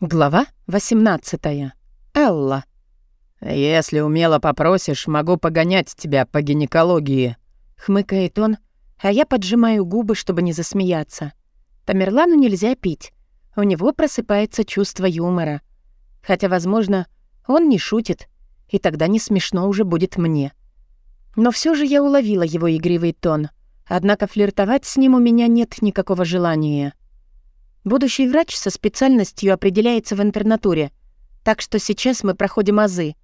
Глава 18. Элла. «Если умело попросишь, могу погонять тебя по гинекологии», — хмыкает он, а я поджимаю губы, чтобы не засмеяться. Тамерлану нельзя пить. У него просыпается чувство юмора. Хотя, возможно, он не шутит, и тогда не смешно уже будет мне. Но все же я уловила его игривый тон. Однако флиртовать с ним у меня нет никакого желания. Будущий врач со специальностью определяется в интернатуре, так что сейчас мы проходим азы.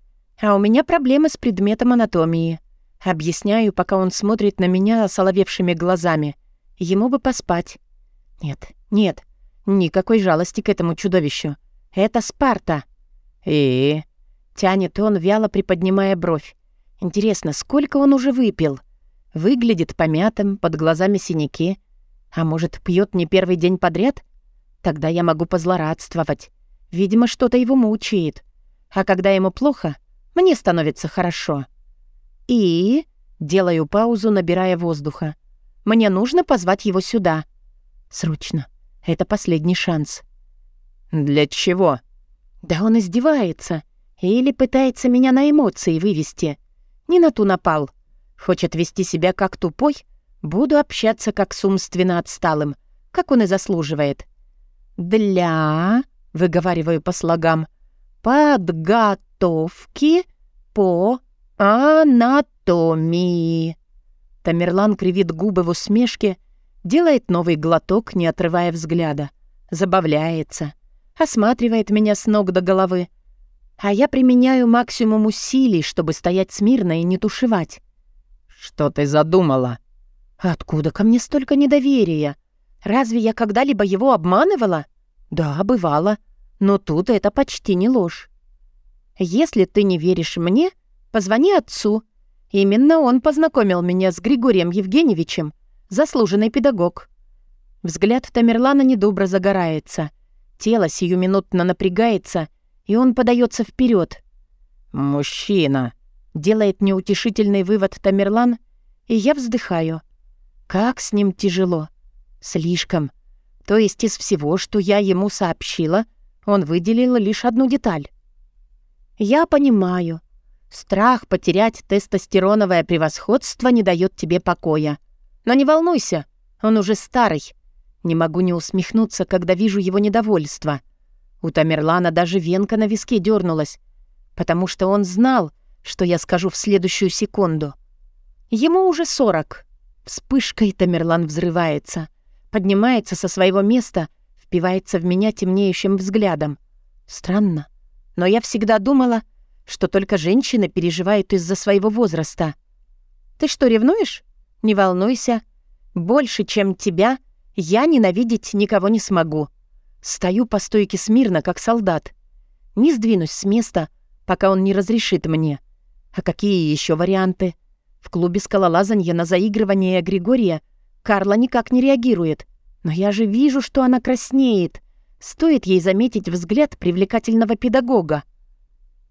А у меня проблемы с предметом анатомии. Объясняю, пока он смотрит на меня осоловевшими глазами. Ему бы поспать. Нет, нет, никакой жалости к этому чудовищу. Это Спарта. И... Тянет он, вяло приподнимая бровь. Интересно, сколько он уже выпил? Выглядит помятым, под глазами синяки. А может, пьет не первый день подряд? — Тогда я могу позлорадствовать. Видимо, что-то его мучает. А когда ему плохо, мне становится хорошо. И... Делаю паузу, набирая воздуха. Мне нужно позвать его сюда. Срочно. Это последний шанс. «Для чего?» «Да он издевается. Или пытается меня на эмоции вывести. Не на ту напал. Хочет вести себя как тупой. Буду общаться как с умственно отсталым, как он и заслуживает. «Для...» — выговариваю по слогам. «Подготовки по анатомии». Тамерлан кривит губы в усмешке, делает новый глоток, не отрывая взгляда. Забавляется. Осматривает меня с ног до головы. А я применяю максимум усилий, чтобы стоять смирно и не тушевать. «Что ты задумала?» «Откуда ко мне столько недоверия?» Разве я когда-либо его обманывала? Да, бывало. Но тут это почти не ложь. Если ты не веришь мне, позвони отцу. Именно он познакомил меня с Григорием Евгеньевичем, заслуженный педагог. Взгляд Тамерлана недобро загорается. Тело сиюминутно напрягается, и он подается вперед. «Мужчина», — делает неутешительный вывод Тамерлан, и я вздыхаю. Как с ним тяжело. Слишком. То есть из всего, что я ему сообщила, он выделил лишь одну деталь. Я понимаю. Страх потерять тестостероновое превосходство не дает тебе покоя. Но не волнуйся, он уже старый. Не могу не усмехнуться, когда вижу его недовольство. У Тамерлана даже венка на виске дернулась, потому что он знал, что я скажу в следующую секунду. Ему уже сорок. Вспышкой Тамерлан взрывается поднимается со своего места, впивается в меня темнеющим взглядом. Странно, но я всегда думала, что только женщины переживают из-за своего возраста. Ты что, ревнуешь? Не волнуйся. Больше, чем тебя, я ненавидеть никого не смогу. Стою по стойке смирно, как солдат. Не сдвинусь с места, пока он не разрешит мне. А какие еще варианты? В клубе скалолазанья на заигрывание Григория — Карла никак не реагирует. Но я же вижу, что она краснеет. Стоит ей заметить взгляд привлекательного педагога.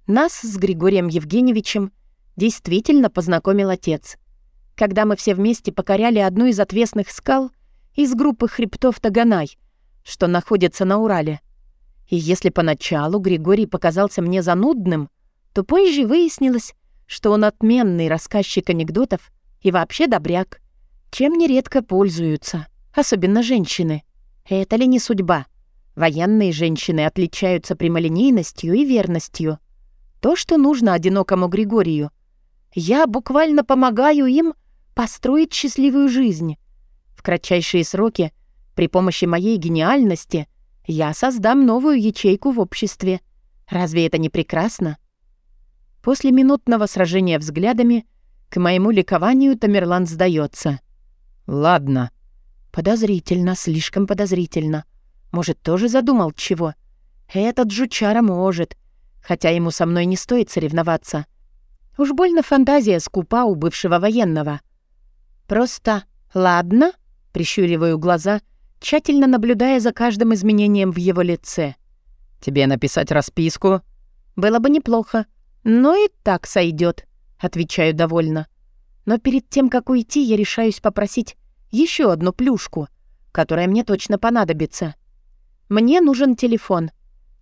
Нас с Григорием Евгеньевичем действительно познакомил отец. Когда мы все вместе покоряли одну из отвесных скал из группы хребтов Таганай, что находится на Урале. И если поначалу Григорий показался мне занудным, то позже выяснилось, что он отменный рассказчик анекдотов и вообще добряк чем нередко пользуются, особенно женщины. Это ли не судьба? Военные женщины отличаются прямолинейностью и верностью. То, что нужно одинокому Григорию. Я буквально помогаю им построить счастливую жизнь. В кратчайшие сроки, при помощи моей гениальности, я создам новую ячейку в обществе. Разве это не прекрасно? После минутного сражения взглядами, к моему ликованию Тамерлан сдается — «Ладно». «Подозрительно, слишком подозрительно. Может, тоже задумал чего? Этот жучара может, хотя ему со мной не стоит соревноваться. Уж больно фантазия скупа у бывшего военного. Просто «ладно», — прищуриваю глаза, тщательно наблюдая за каждым изменением в его лице. «Тебе написать расписку?» «Было бы неплохо, но и так сойдет, отвечаю довольно. Но перед тем, как уйти, я решаюсь попросить еще одну плюшку, которая мне точно понадобится. Мне нужен телефон.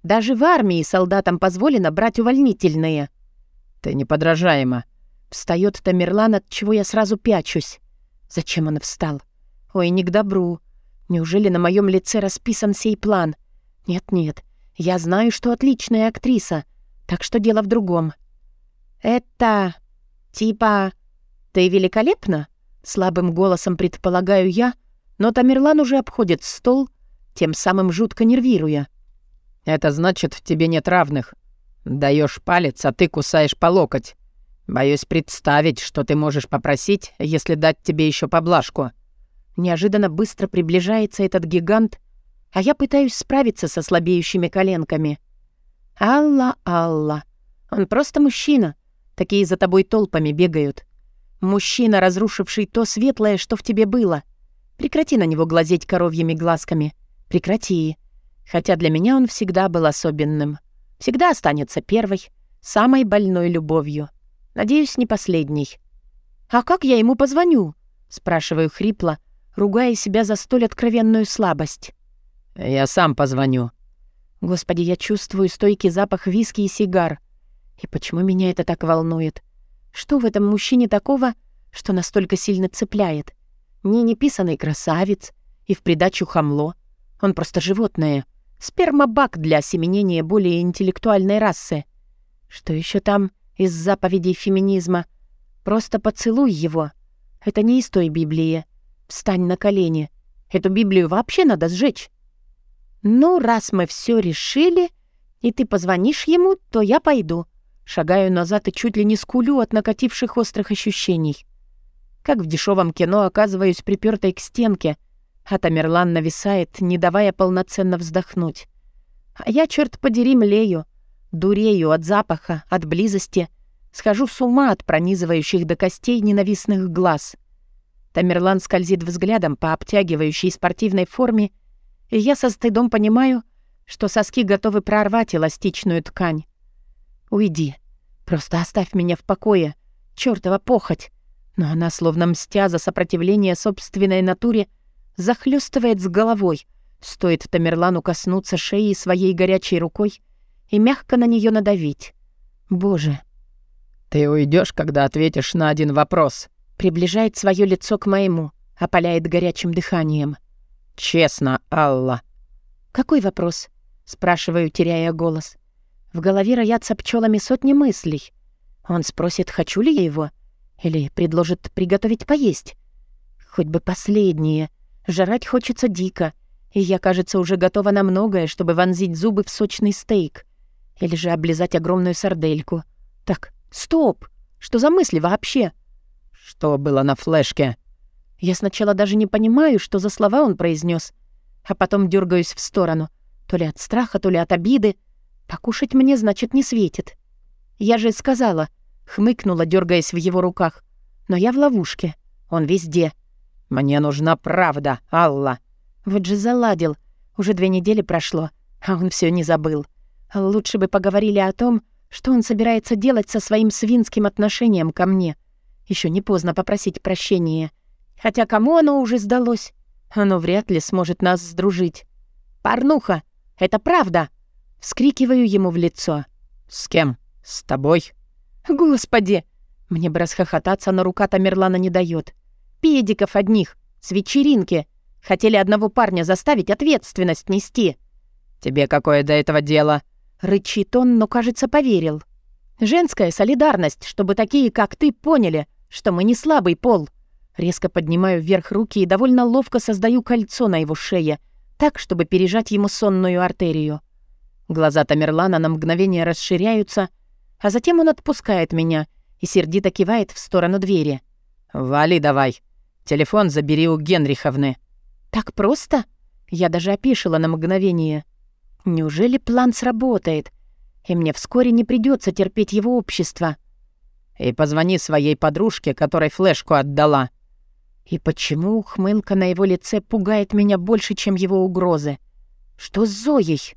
Даже в армии солдатам позволено брать увольнительные. Ты неподражаема. Встает Тамерлан, от чего я сразу пячусь. Зачем он встал? Ой, не к добру. Неужели на моем лице расписан сей план? Нет-нет, я знаю, что отличная актриса, так что дело в другом. Это... типа... Ты великолепна? Слабым голосом предполагаю я, но Тамерлан уже обходит стол, тем самым жутко нервируя. «Это значит, в тебе нет равных. Даешь палец, а ты кусаешь по локоть. Боюсь представить, что ты можешь попросить, если дать тебе еще поблажку». Неожиданно быстро приближается этот гигант, а я пытаюсь справиться со слабеющими коленками. «Алла, Алла, он просто мужчина. Такие за тобой толпами бегают. Мужчина, разрушивший то светлое, что в тебе было. Прекрати на него глазеть коровьими глазками. Прекрати. Хотя для меня он всегда был особенным. Всегда останется первой, самой больной любовью. Надеюсь, не последней. «А как я ему позвоню?» — спрашиваю хрипло, ругая себя за столь откровенную слабость. «Я сам позвоню». Господи, я чувствую стойкий запах виски и сигар. И почему меня это так волнует? Что в этом мужчине такого, что настолько сильно цепляет? Не неписанный красавец и в придачу хамло. Он просто животное. Спермобак для осеменения более интеллектуальной расы. Что еще там из заповедей феминизма? Просто поцелуй его. Это не из той Библии. Встань на колени. Эту Библию вообще надо сжечь. Ну, раз мы все решили, и ты позвонишь ему, то я пойду. Шагаю назад и чуть ли не скулю от накативших острых ощущений. Как в дешевом кино оказываюсь припертой к стенке, а Тамерлан нависает, не давая полноценно вздохнуть. А я, черт подери, млею, дурею от запаха, от близости, схожу с ума от пронизывающих до костей ненавистных глаз. Тамерлан скользит взглядом по обтягивающей спортивной форме, и я со стыдом понимаю, что соски готовы прорвать эластичную ткань. «Уйди. Просто оставь меня в покое. Чёртова похоть!» Но она, словно мстя за сопротивление собственной натуре, захлёстывает с головой. Стоит Тамерлану коснуться шеи своей горячей рукой и мягко на неё надавить. «Боже!» «Ты уйдешь, когда ответишь на один вопрос», приближает свое лицо к моему, опаляет горячим дыханием. «Честно, Алла». «Какой вопрос?» — спрашиваю, теряя голос. В голове роятся пчелами сотни мыслей. Он спросит, хочу ли я его, или предложит приготовить поесть. Хоть бы последнее. Жрать хочется дико, и я, кажется, уже готова на многое, чтобы вонзить зубы в сочный стейк. Или же облизать огромную сардельку. Так, стоп! Что за мысли вообще? Что было на флешке? Я сначала даже не понимаю, что за слова он произнес, а потом дергаюсь в сторону. То ли от страха, то ли от обиды. Покушать мне, значит, не светит. Я же сказала, хмыкнула, дергаясь в его руках. Но я в ловушке. Он везде. Мне нужна правда, Алла. Вот же заладил. Уже две недели прошло, а он все не забыл. Лучше бы поговорили о том, что он собирается делать со своим свинским отношением ко мне. Еще не поздно попросить прощения. Хотя кому оно уже сдалось? Оно вряд ли сможет нас сдружить. «Порнуха! Это правда!» Вскрикиваю ему в лицо. «С кем? С тобой?» «Господи!» Мне бы расхохотаться, но рука Тамерлана не дает. «Педиков одних, с вечеринки. Хотели одного парня заставить ответственность нести». «Тебе какое до этого дело?» Рычит он, но, кажется, поверил. «Женская солидарность, чтобы такие, как ты, поняли, что мы не слабый пол». Резко поднимаю вверх руки и довольно ловко создаю кольцо на его шее, так, чтобы пережать ему сонную артерию. Глаза Тамерлана на мгновение расширяются, а затем он отпускает меня и сердито кивает в сторону двери. «Вали давай. Телефон забери у Генриховны». «Так просто?» Я даже опишила на мгновение. «Неужели план сработает, и мне вскоре не придется терпеть его общество?» «И позвони своей подружке, которой флешку отдала». И почему ухмылка на его лице пугает меня больше, чем его угрозы? Что с Зоей?